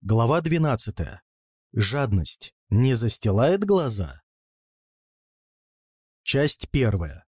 Глава 12. Жадность не застилает глаза? Часть первая.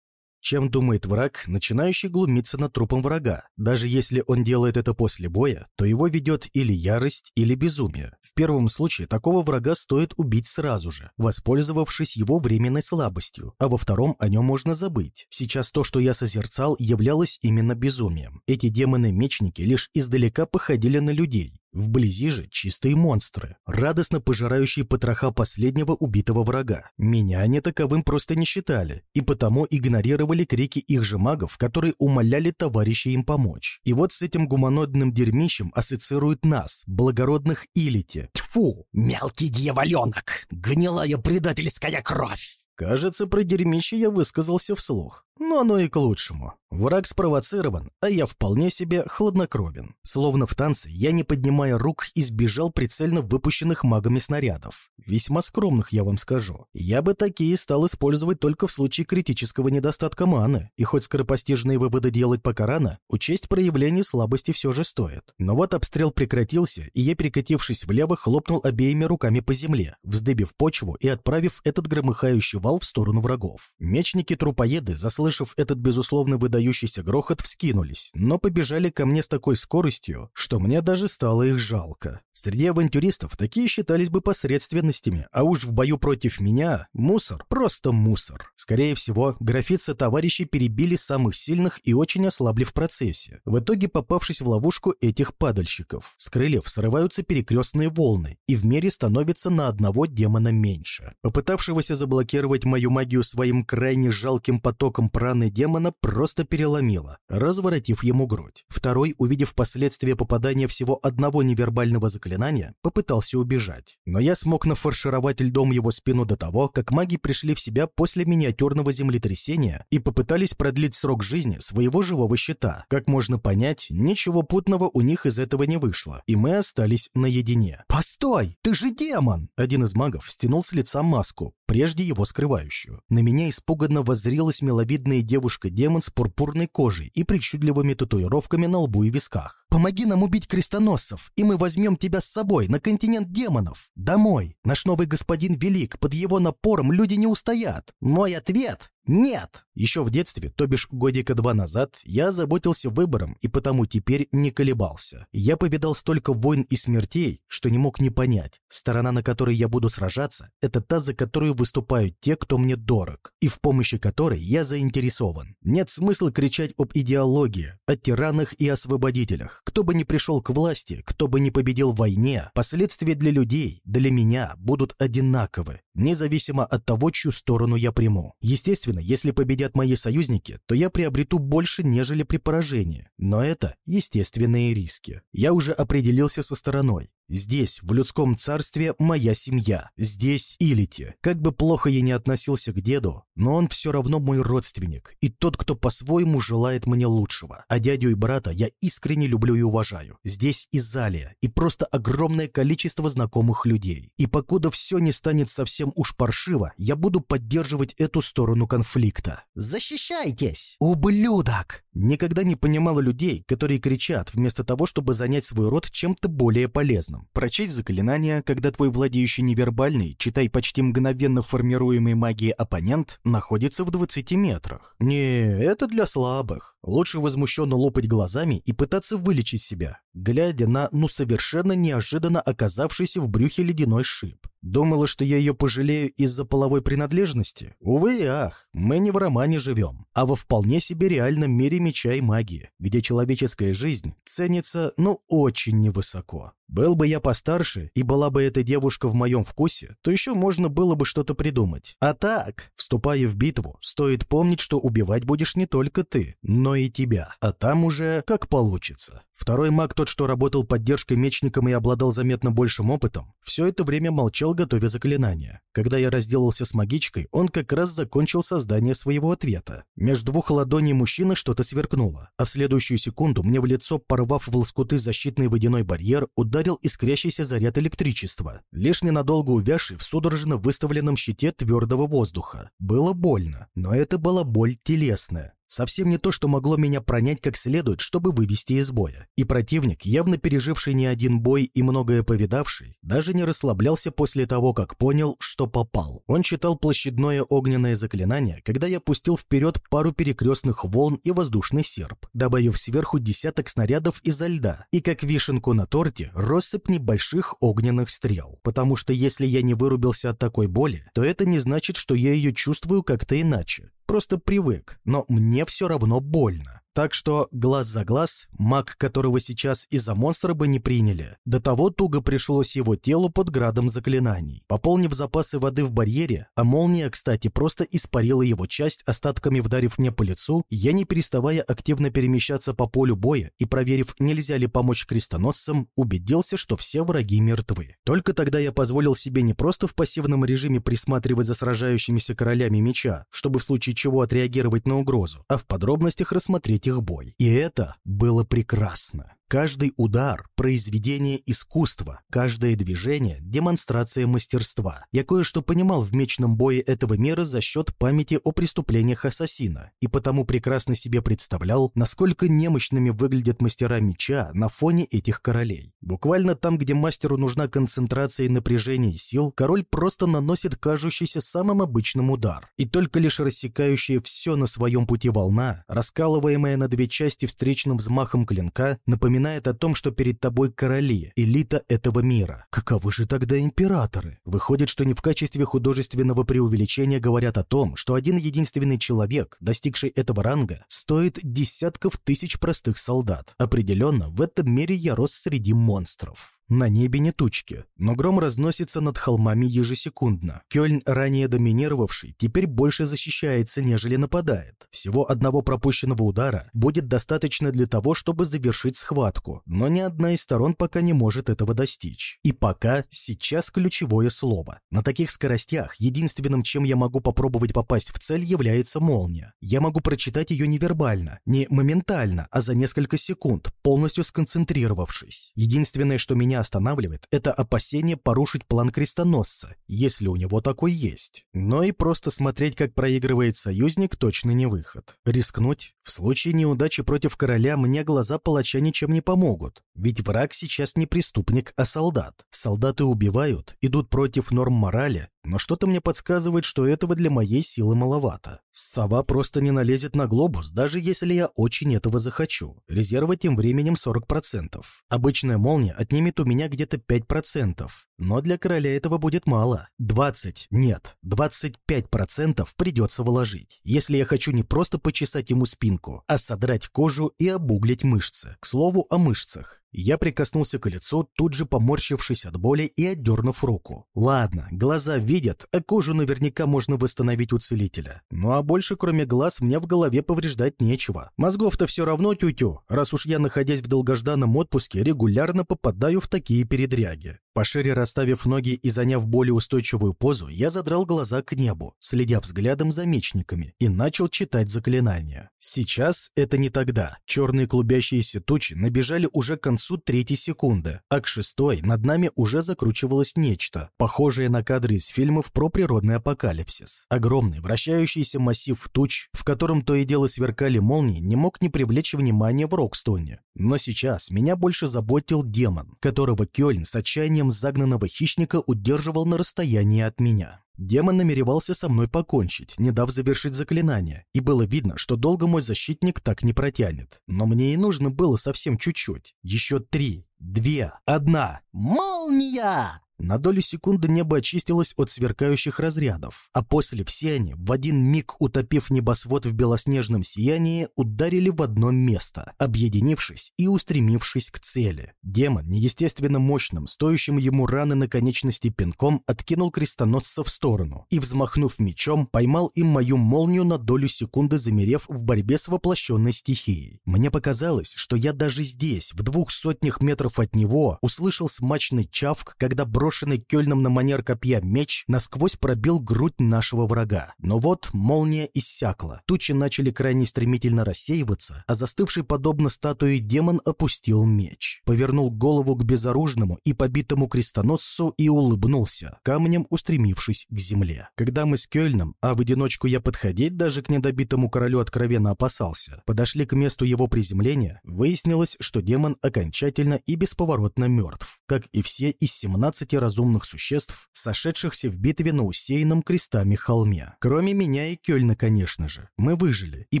Чем думает враг, начинающий глумиться над трупом врага? Даже если он делает это после боя, то его ведет или ярость, или безумие. В первом случае такого врага стоит убить сразу же, воспользовавшись его временной слабостью, а во втором о нем можно забыть. Сейчас то, что я созерцал, являлось именно безумием. Эти демоны-мечники лишь издалека походили на людей, Вблизи же чистые монстры, радостно пожирающие потроха последнего убитого врага. Меня они таковым просто не считали, и потому игнорировали крики их же магов, которые умоляли товарищей им помочь. И вот с этим гуманоидным дерьмищем ассоциируют нас, благородных Илити. Тьфу! Мелкий дьяволенок! Гнилая предательская кровь! Кажется, про дерьмище я высказался вслух. Но оно и к лучшему. Враг спровоцирован, а я вполне себе хладнокровен. Словно в танце, я, не поднимая рук, избежал прицельно выпущенных магами снарядов. Весьма скромных, я вам скажу. Я бы такие стал использовать только в случае критического недостатка маны. И хоть скоропостижные выводы делать пока рано, учесть проявление слабости все же стоит. Но вот обстрел прекратился, и я, перекатившись влево, хлопнул обеими руками по земле, вздыбив почву и отправив этот громыхающий вал в сторону врагов. Мечники-трупоеды, заслышали услышав этот безусловно выдающийся грохот, вскинулись, но побежали ко мне с такой скоростью, что мне даже стало их жалко. Среди авантюристов такие считались бы посредственностями, а уж в бою против меня мусор, просто мусор. Скорее всего, графицы товарищи перебили самых сильных и очень ослабли в процессе, в итоге попавшись в ловушку этих падальщиков. С крыльев срываются перекрестные волны, и в мире становится на одного демона меньше. Попытавшегося заблокировать мою магию своим крайне жалким потоком праны демона просто переломило, разворотив ему грудь. Второй, увидев последствия попадания всего одного невербального заклинания, попытался убежать. Но я смог нафаршировать льдом его спину до того, как маги пришли в себя после миниатюрного землетрясения и попытались продлить срок жизни своего живого щита. Как можно понять, ничего путного у них из этого не вышло, и мы остались наедине. «Постой! Ты же демон!» Один из магов стянул с лица маску, прежде его скрывающую. На меня испуганно воззрелась миловидная девушка-демон с пурпурной кожей и причудливыми татуировками на лбу и висках. «Помоги нам убить крестоносцев, и мы возьмем тебя с собой на континент демонов. Домой. Наш новый господин велик, под его напором люди не устоят». Мой ответ «Нет!» Еще в детстве, то бишь годика два назад, я заботился выбором и потому теперь не колебался. Я повидал столько войн и смертей, что не мог не понять. Сторона, на которой я буду сражаться, это та, за которую выступают те, кто мне дорог, и в помощи которой я заинтересован. Нет смысла кричать об идеологии, о тиранах и освободителях. Кто бы ни пришел к власти, кто бы ни победил в войне, последствия для людей, для меня будут одинаковы, независимо от того, чью сторону я приму. Естественно, если победят мои союзники, то я приобрету больше, нежели при поражении. Но это естественные риски. Я уже определился со стороной. Здесь, в людском царстве, моя семья. Здесь Илити. Как бы плохо я ни относился к деду, но он все равно мой родственник и тот, кто по-своему желает мне лучшего. А дядю и брата я искренне люблю и уважаю. Здесь Изалия и просто огромное количество знакомых людей. И покуда все не станет совсем уж паршиво, я буду поддерживать эту сторону конфликта. «Защищайтесь!» «Ублюдок!» Никогда не понимала людей, которые кричат, вместо того, чтобы занять свой род чем-то более полезным полезным. Прочесть заклинание, когда твой владеющий невербальный, читай почти мгновенно формируемый магией оппонент, находится в 20 метрах. Не, это для слабых. Лучше возмущенно лопать глазами и пытаться вылечить себя, глядя на, ну, совершенно неожиданно оказавшийся в брюхе ледяной шип. Думала, что я ее пожалею из-за половой принадлежности? Увы и ах, мы не в романе живем, а во вполне себе реальном мире меча и магии, где человеческая жизнь ценится, ну, очень невысоко. Был бы я постарше, и была бы эта девушка в моем вкусе, то еще можно было бы что-то придумать. А так, вступая в битву, стоит помнить, что убивать будешь не только ты, но и тебя, а там уже как получится. Второй маг, тот, что работал поддержкой мечником и обладал заметно большим опытом, все это время молчал, готовя заклинание. Когда я разделался с магичкой, он как раз закончил создание своего ответа. Между двух ладоней мужчины что-то сверкнуло, а в следующую секунду мне в лицо, порвав в лоскуты защитный водяной барьер, ударил искрящийся заряд электричества, лишь ненадолго увязший в судорожно выставленном щите твердого воздуха. Было больно, но это была боль телесная, Совсем не то, что могло меня пронять как следует, чтобы вывести из боя. И противник, явно переживший не один бой и многое повидавший, даже не расслаблялся после того, как понял, что попал. Он читал площадное огненное заклинание, когда я пустил вперед пару перекрестных волн и воздушный серп, добавив сверху десяток снарядов изо льда, и как вишенку на торте россыпь небольших огненных стрел. Потому что если я не вырубился от такой боли, то это не значит, что я ее чувствую как-то иначе. Просто привык, но мне все равно больно. Так что глаз за глаз, маг, которого сейчас из-за монстра бы не приняли, до того туго пришлось его телу под градом заклинаний. Пополнив запасы воды в барьере, а молния, кстати, просто испарила его часть, остатками вдарив мне по лицу, я не переставая активно перемещаться по полю боя и проверив, нельзя ли помочь крестоносцам, убедился, что все враги мертвы. Только тогда я позволил себе не просто в пассивном режиме присматривать за сражающимися королями меча, чтобы в случае чего отреагировать на угрозу, а в подробностях рассмотреть их бой. И это было прекрасно. Каждый удар – произведение искусства, каждое движение – демонстрация мастерства. Я кое-что понимал в мечном бое этого мира за счет памяти о преступлениях ассасина, и потому прекрасно себе представлял, насколько немощными выглядят мастера меча на фоне этих королей. Буквально там, где мастеру нужна концентрация и напряжение сил, король просто наносит кажущийся самым обычным удар, и только лишь рассекающая все на своем пути волна, раскалываемая на две части встречным взмахом клинка, напоминает напоминает о том, что перед тобой короли, элита этого мира. Каковы же тогда императоры? Выходит, что не в качестве художественного преувеличения говорят о том, что один единственный человек, достигший этого ранга, стоит десятков тысяч простых солдат. Определенно, в этом мире я рос среди монстров. На небе не тучки, но гром разносится над холмами ежесекундно. Кёльн, ранее доминировавший, теперь больше защищается, нежели нападает. Всего одного пропущенного удара будет достаточно для того, чтобы завершить схватку, но ни одна из сторон пока не может этого достичь. И пока сейчас ключевое слово. На таких скоростях единственным, чем я могу попробовать попасть в цель, является молния. Я могу прочитать ее невербально, не моментально, а за несколько секунд, полностью сконцентрировавшись. Единственное, что меня останавливает, это опасение порушить план крестоносца, если у него такой есть. Но и просто смотреть, как проигрывает союзник, точно не выход. Рискнуть? В случае неудачи против короля мне глаза палача ничем не помогут, ведь враг сейчас не преступник, а солдат. Солдаты убивают, идут против норм морали, но что-то мне подсказывает, что этого для моей силы маловато. Сова просто не налезет на глобус, даже если я очень этого захочу. Резерва тем временем 40%. Обычная молния отнимет у меня где-то 5%. Но для короля этого будет мало. 20, нет, 25% придется вложить, если я хочу не просто почесать ему спинку, а содрать кожу и обуглить мышцы. К слову о мышцах. Я прикоснулся к лицу, тут же поморщившись от боли и отдернув руку. Ладно, глаза видят, а кожу наверняка можно восстановить у целителя. Ну а больше, кроме глаз, мне в голове повреждать нечего. Мозгов-то все равно тю-тю, раз уж я, находясь в долгожданном отпуске, регулярно попадаю в такие передряги. Пошире расставив ноги и заняв более устойчивую позу, я задрал глаза к небу, следя взглядом за мечниками, и начал читать заклинания. Сейчас это не тогда. Черные клубящиеся тучи набежали уже к концу третьей секунды, а к шестой над нами уже закручивалось нечто, похожее на кадры из фильмов про природный апокалипсис. Огромный вращающийся массив туч, в котором то и дело сверкали молнии, не мог не привлечь внимания в Рокстоне. Но сейчас меня больше заботил демон, которого Кёльн с отчаянием загнанного хищника удерживал на расстоянии от меня. Демон намеревался со мной покончить, не дав завершить заклинание, и было видно, что долго мой защитник так не протянет. Но мне и нужно было совсем чуть-чуть. Еще три, две, одна. «Молния!» На долю секунды небо очистилось от сверкающих разрядов, а после все они, в один миг утопив небосвод в белоснежном сиянии, ударили в одно место, объединившись и устремившись к цели. Демон, неестественно мощным, стоящим ему раны на конечности пинком, откинул крестоносца в сторону и, взмахнув мечом, поймал им мою молнию на долю секунды, замерев в борьбе с воплощенной стихией. Мне показалось, что я даже здесь, в двух сотнях метров от него, услышал смачный чавк, когда бронь брошенный Кёльном на манер копья меч насквозь пробил грудь нашего врага. Но вот молния иссякла, тучи начали крайне стремительно рассеиваться, а застывший подобно статуе демон опустил меч. Повернул голову к безоружному и побитому крестоносцу и улыбнулся, камнем устремившись к земле. Когда мы с Кёльном, а в одиночку я подходить даже к недобитому королю откровенно опасался, подошли к месту его приземления, выяснилось, что демон окончательно и бесповоротно мертв, как и все из 17 разумных существ, сошедшихся в битве на усеянном крестами холме. Кроме меня и Кёльна, конечно же. Мы выжили, и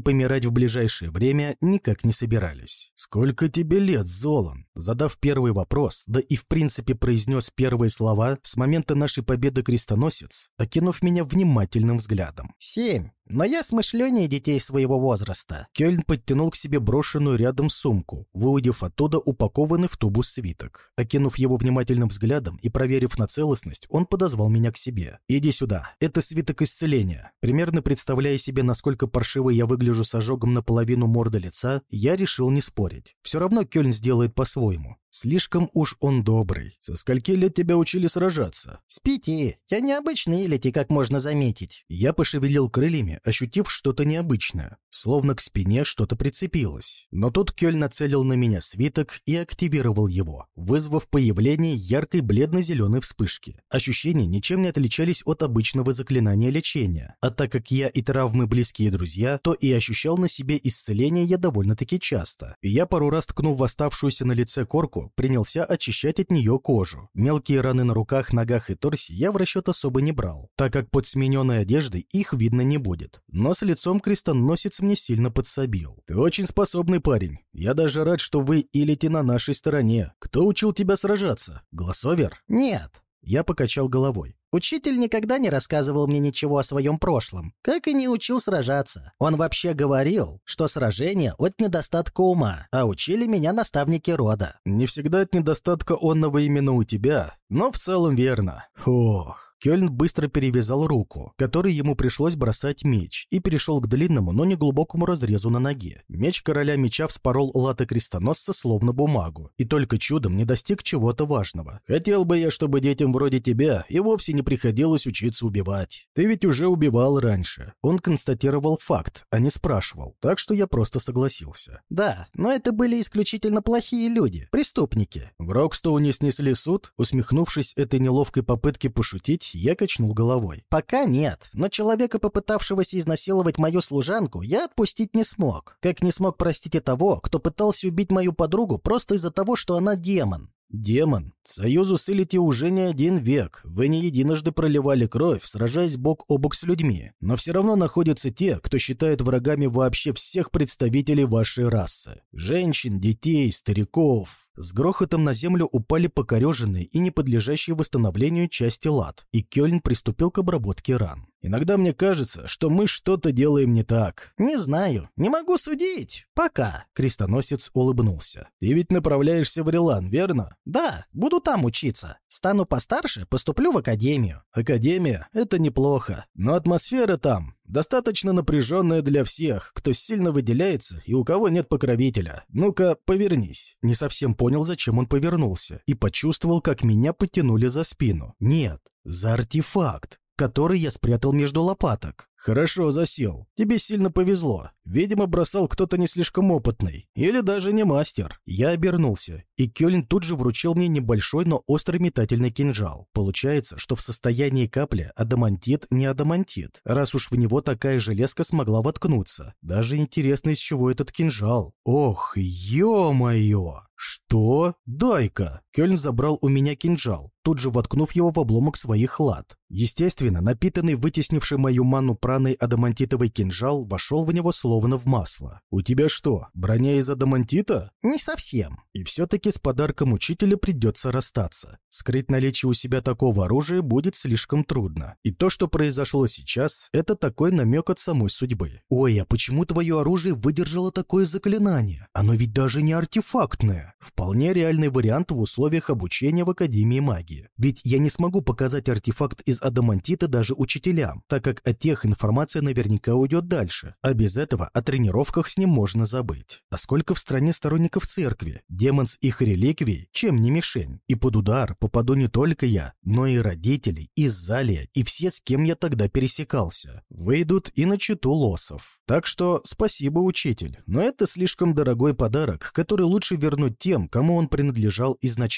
помирать в ближайшее время никак не собирались. «Сколько тебе лет, Золан?» Задав первый вопрос, да и в принципе произнес первые слова, с момента нашей победы крестоносец, окинув меня внимательным взглядом. «Семь. Но я смышленнее детей своего возраста». Кёльн подтянул к себе брошенную рядом сумку, выудив оттуда упакованный в тубус свиток. Окинув его внимательным взглядом и проверив на целостность, он подозвал меня к себе. «Иди сюда. Это свиток исцеления». Примерно представляя себе, насколько паршиво я выгляжу с ожогом наполовину морда лица, я решил не спорить. Все равно Кёльн сделает по-своему. Слишком уж он добрый. Со скольки лет тебя учили сражаться? С пяти. Я необычный Илити, как можно заметить. Я пошевелил крыльями, ощутив что-то необычное. Словно к спине что-то прицепилось. Но тут Кёль нацелил на меня свиток и активировал его, вызвав появление яркой бледно-зеленой вспышки. Ощущения ничем не отличались от обычного заклинания лечения. А так как я и травмы близкие друзья, то и ощущал на себе исцеление я довольно-таки часто. И я пару раз ткнув в оставшуюся на лице корку, принялся очищать от нее кожу. Мелкие раны на руках, ногах и торсе я в расчет особо не брал, так как под смененной одеждой их видно не будет. Но с лицом крестоносец мне сильно подсобил. «Ты очень способный парень. Я даже рад, что вы илите на нашей стороне. Кто учил тебя сражаться? Глазовер?» «Нет». Я покачал головой. Учитель никогда не рассказывал мне ничего о своем прошлом, как и не учил сражаться. Он вообще говорил, что сражение от недостатка ума, а учили меня наставники рода. Не всегда от недостатка онного именно у тебя, но в целом верно. Ох. Кёльн быстро перевязал руку, которой ему пришлось бросать меч, и перешел к длинному, но не глубокому разрезу на ноге. Меч короля меча вспорол латы крестоносца словно бумагу, и только чудом не достиг чего-то важного. «Хотел бы я, чтобы детям вроде тебя и вовсе не приходилось учиться убивать. Ты ведь уже убивал раньше». Он констатировал факт, а не спрашивал, так что я просто согласился. «Да, но это были исключительно плохие люди, преступники». В Рокстоуне снесли суд, усмехнувшись этой неловкой попытке пошутить, я качнул головой. «Пока нет, но человека, попытавшегося изнасиловать мою служанку, я отпустить не смог. Как не смог простить и того, кто пытался убить мою подругу просто из-за того, что она демон. «Демон, союзу с Илити уже не один век. Вы не единожды проливали кровь, сражаясь бок о бок с людьми. Но все равно находятся те, кто считает врагами вообще всех представителей вашей расы. Женщин, детей, стариков. С грохотом на землю упали покореженные и не подлежащие восстановлению части лад, и Кёльн приступил к обработке ран. Иногда мне кажется, что мы что-то делаем не так. Не знаю, не могу судить. Пока. Крестоносец улыбнулся. Ты ведь направляешься в Релан, верно? Да, буду там учиться. Стану постарше, поступлю в академию. Академия — это неплохо, но атмосфера там достаточно напряженная для всех, кто сильно выделяется и у кого нет покровителя. Ну-ка, повернись. Не совсем понял, зачем он повернулся, и почувствовал, как меня потянули за спину. Нет, за артефакт который я спрятал между лопаток. Хорошо засел. Тебе сильно повезло. Видимо, бросал кто-то не слишком опытный. Или даже не мастер. Я обернулся, и Кёльн тут же вручил мне небольшой, но острый метательный кинжал. Получается, что в состоянии капли адамантит не адамантит, раз уж в него такая железка смогла воткнуться. Даже интересно, из чего этот кинжал. Ох, ё-моё! «Что? Дай-ка!» Кёльн забрал у меня кинжал, тут же воткнув его в обломок своих лад. Естественно, напитанный, вытеснивший мою ману праной адамантитовый кинжал вошел в него словно в масло. «У тебя что, броня из адамантита?» «Не совсем». И все-таки с подарком учителя придется расстаться. Скрыть наличие у себя такого оружия будет слишком трудно. И то, что произошло сейчас, это такой намек от самой судьбы. «Ой, а почему твое оружие выдержало такое заклинание? Оно ведь даже не артефактное». Вполне реальный вариант в условиях условиях обучения в Академии магии. Ведь я не смогу показать артефакт из адамантита даже учителям, так как от тех информация наверняка уйдет дальше, а без этого о тренировках с ним можно забыть. А сколько в стране сторонников церкви? Демон с их реликвией, чем не мишень? И под удар попаду не только я, но и родители, и Залия, и все, с кем я тогда пересекался. Выйдут и на читу лосов. Так что спасибо, учитель, но это слишком дорогой подарок, который лучше вернуть тем, кому он принадлежал изначально.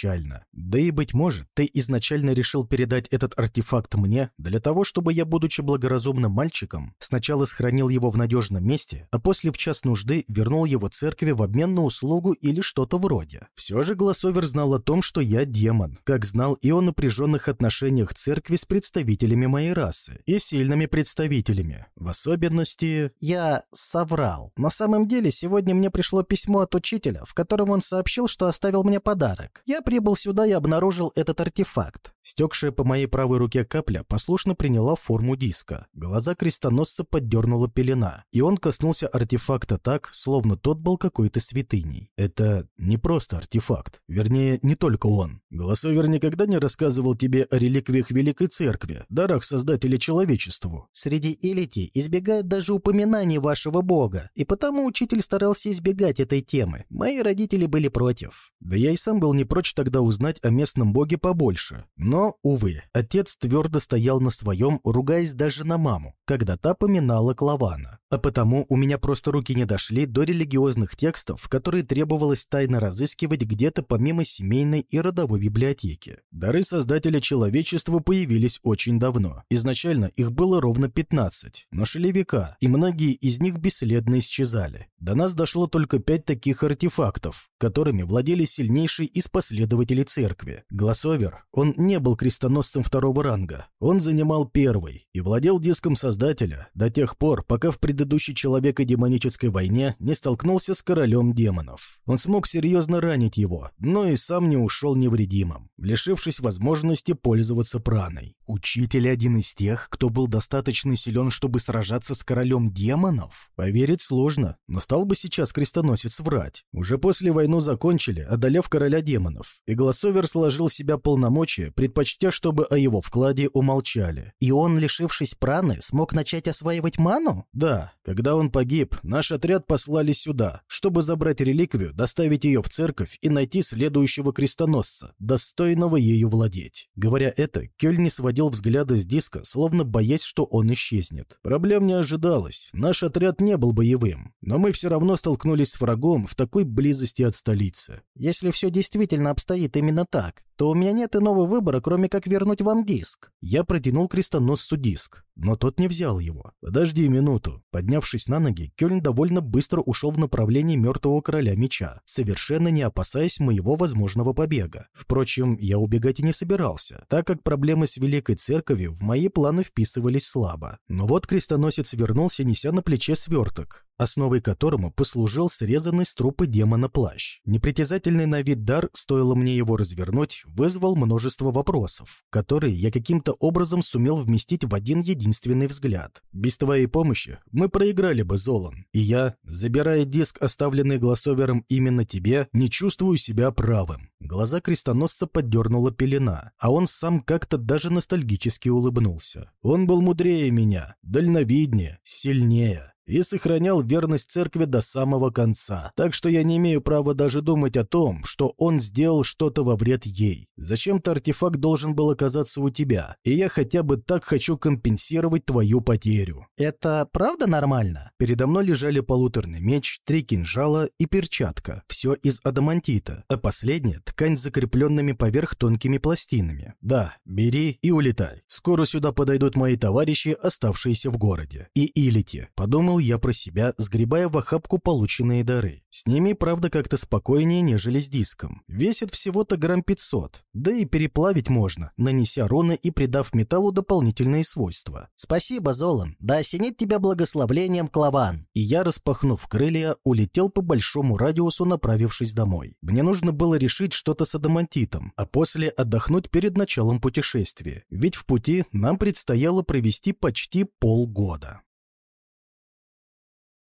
Да и, быть может, ты изначально решил передать этот артефакт мне для того, чтобы я, будучи благоразумным мальчиком, сначала сохранил его в надежном месте, а после в час нужды вернул его церкви в обмен на услугу или что-то вроде. Все же Глассовер знал о том, что я демон, как знал и о напряженных отношениях церкви с представителями моей расы, и сильными представителями. В особенности, я соврал. На самом деле, сегодня мне пришло письмо от учителя, в котором он сообщил, что оставил мне подарок. Я прибыл сюда и обнаружил этот артефакт. Стекшая по моей правой руке капля послушно приняла форму диска. Глаза крестоносца поддернула пелена, и он коснулся артефакта так, словно тот был какой-то святыней. Это не просто артефакт. Вернее, не только он. Голосовер никогда не рассказывал тебе о реликвиях Великой Церкви, дарах Создателя человечеству. Среди элити избегают даже упоминаний упоминаний вашего бога, и потому учитель старался избегать этой темы. Мои родители были против. Да я и сам был не прочь тогда узнать о местном боге побольше. Но, увы, отец твердо стоял на своем, ругаясь даже на маму, когда та поминала Клавана. А потому у меня просто руки не дошли до религиозных текстов, которые требовалось тайно разыскивать где-то помимо семейной и родовой библиотеки. Дары Создателя человечества появились очень давно. Изначально их было ровно 15, но шли века, и многие из них бесследно исчезали. До нас дошло только пять таких артефактов, которыми владели сильнейшие из последователей церкви. Глассовер, он не был крестоносцем второго ранга, он занимал первый и владел диском Создателя до тех пор, пока в предыдущей человеко-демонической войне не столкнулся с королем демонов. Он смог серьезно ранить его, но и сам не ушел невредимым, лишившись возможности пользоваться праной. Учитель один из тех, кто был достаточно силен, чтобы сражаться с королем демонов? Поверить сложно, но стал бы сейчас крестоносец врать. Уже после войну закончили, одолев короля демонов, и Голосовер сложил себя полномочия, предпочтя, чтобы о его вкладе умолчали. И он, лишившись праны, смог начать осваивать ману? Да, когда он погиб, наш отряд послали сюда, чтобы забрать реликвию, доставить ее в церковь и найти следующего крестоносца, достойного ею владеть. Говоря это, Кёль не сводил взгляда с диска, словно боясь, что он исчезнет. Проблем не ожидалось, наш отряд не был боевым, но мы все равно столкнулись с врагом в такой близости от столицы. Если все действительно обстоит именно так, то у меня нет иного выбора, кроме как вернуть вам диск. Я протянул крестоносцу диск, но тот не взял его. Подожди минуту. Поднявшись на ноги, Кёльн довольно быстро ушел в направлении мертвого короля меча, совершенно не опасаясь моего возможного побега. Впрочем, я убегать и не собирался, так как проблемы с Великой Церковью в мои планы вписывались слабо. Но вот крестоносец вернулся, неся на плече сверток основой которому послужил срезанный с трупа демона плащ. Непритязательный на вид дар, стоило мне его развернуть, вызвал множество вопросов, которые я каким-то образом сумел вместить в один единственный взгляд. Без твоей помощи мы проиграли бы Золан, и я, забирая диск, оставленный Глассовером именно тебе, не чувствую себя правым. Глаза крестоносца поддернула пелена, а он сам как-то даже ностальгически улыбнулся. Он был мудрее меня, дальновиднее, сильнее и сохранял верность церкви до самого конца. Так что я не имею права даже думать о том, что он сделал что-то во вред ей. Зачем-то артефакт должен был оказаться у тебя, и я хотя бы так хочу компенсировать твою потерю. Это правда нормально? Передо мной лежали полуторный меч, три кинжала и перчатка. Все из адамантита, а последняя — ткань с закрепленными поверх тонкими пластинами. Да, бери и улетай. Скоро сюда подойдут мои товарищи, оставшиеся в городе. И Илити. Подумал я про себя, сгребая в охапку полученные дары. С ними, правда, как-то спокойнее, нежели с диском. Весит всего-то грамм 500, да и переплавить можно, нанеся руны и придав металлу дополнительные свойства. «Спасибо, Золан, да осенит тебя благословлением Клаван!» И я, распахнув крылья, улетел по большому радиусу, направившись домой. Мне нужно было решить что-то с адамантитом, а после отдохнуть перед началом путешествия, ведь в пути нам предстояло провести почти полгода.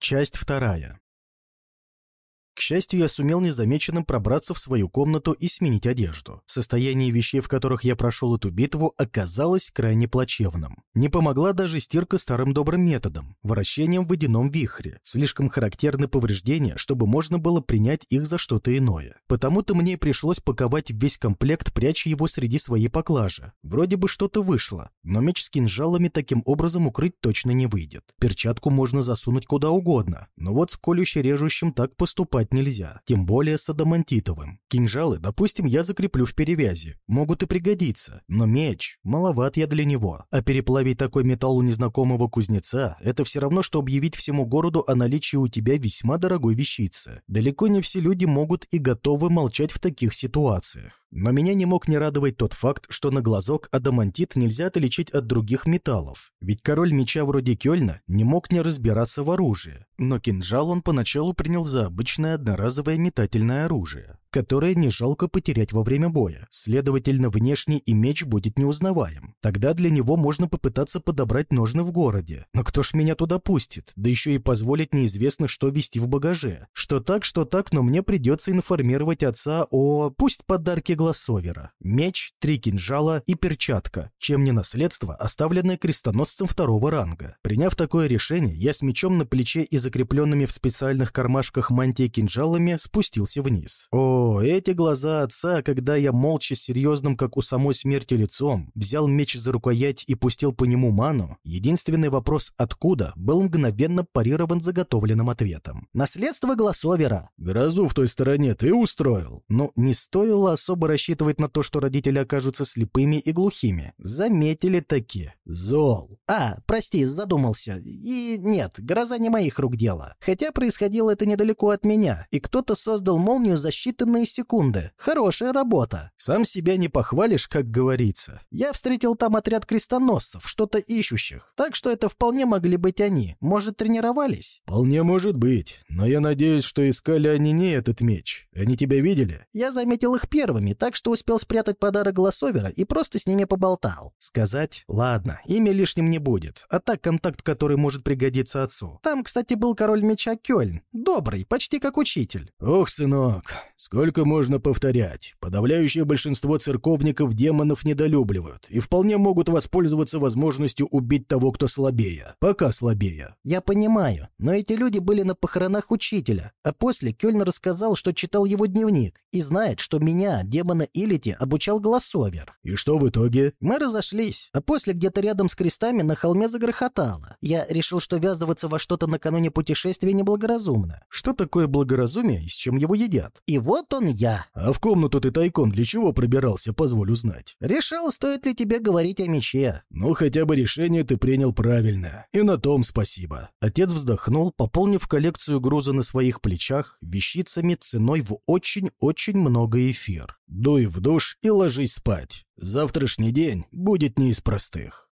Часть вторая. К счастью, я сумел незамеченным пробраться в свою комнату и сменить одежду. Состояние вещей, в которых я прошел эту битву, оказалось крайне плачевным. Не помогла даже стирка старым добрым методом – вращением в водяном вихре. Слишком характерны повреждения, чтобы можно было принять их за что-то иное. Потому-то мне пришлось паковать весь комплект, пряча его среди своей поклажи. Вроде бы что-то вышло, но меч с кинжалами таким образом укрыть точно не выйдет. Перчатку можно засунуть куда угодно, но вот с колюще-режущим так поступать покупать нельзя, тем более с адамантитовым. Кинжалы, допустим, я закреплю в перевязи, могут и пригодиться, но меч, маловат я для него. А переплавить такой металл у незнакомого кузнеца – это все равно, что объявить всему городу о наличии у тебя весьма дорогой вещицы. Далеко не все люди могут и готовы молчать в таких ситуациях. Но меня не мог не радовать тот факт, что на глазок адамантит нельзя отличить от других металлов. Ведь король меча вроде Кёльна не мог не разбираться в оружии. Но кинжал он поначалу принял за обычное одноразовое метательное оружие которое не жалко потерять во время боя. Следовательно, внешний и меч будет неузнаваем. Тогда для него можно попытаться подобрать ножны в городе. Но кто ж меня туда пустит? Да еще и позволить неизвестно что вести в багаже. Что так, что так, но мне придется информировать отца о... пусть подарке Глассовера. Меч, три кинжала и перчатка, чем не наследство, оставленное крестоносцем второго ранга. Приняв такое решение, я с мечом на плече и закрепленными в специальных кармашках мантии кинжалами спустился вниз. О, эти глаза отца, когда я молча серьезным, как у самой смерти лицом, взял меч за рукоять и пустил по нему ману, единственный вопрос «откуда?» был мгновенно парирован заготовленным ответом. «Наследство Глассовера!» «Грозу в той стороне ты устроил?» Ну, не стоило особо рассчитывать на то, что родители окажутся слепыми и глухими. Заметили такие. Зол. «А, прости, задумался. И нет, гроза не моих рук дело. Хотя происходило это недалеко от меня, и кто-то создал молнию за считанные считанные секунды. Хорошая работа. Сам себя не похвалишь, как говорится. Я встретил там отряд крестоносцев, что-то ищущих. Так что это вполне могли быть они. Может, тренировались? Вполне может быть. Но я надеюсь, что искали они не этот меч. Они тебя видели? Я заметил их первыми, так что успел спрятать подарок Глассовера и просто с ними поболтал. Сказать? Ладно, имя лишним не будет. А так контакт, который может пригодиться отцу. Там, кстати, был король меча Кёльн. Добрый, почти как учитель. Ох, сынок, сколько Сколько можно повторять? Подавляющее большинство церковников демонов недолюбливают и вполне могут воспользоваться возможностью убить того, кто слабее. Пока слабее. Я понимаю, но эти люди были на похоронах учителя, а после Кёльн рассказал, что читал его дневник и знает, что меня, демона Илити, обучал Голосовер. И что в итоге? Мы разошлись, а после где-то рядом с крестами на холме загрохотало. Я решил, что ввязываться во что-то накануне путешествия неблагоразумно. Что такое благоразумие и с чем его едят? И вот он я. А в комнату ты тайком для чего пробирался, позволю знать? Решил, стоит ли тебе говорить о мече. Ну, хотя бы решение ты принял правильно. И на том спасибо. Отец вздохнул, пополнив коллекцию груза на своих плечах вещицами ценой в очень-очень много эфир. Дуй в душ и ложись спать. Завтрашний день будет не из простых.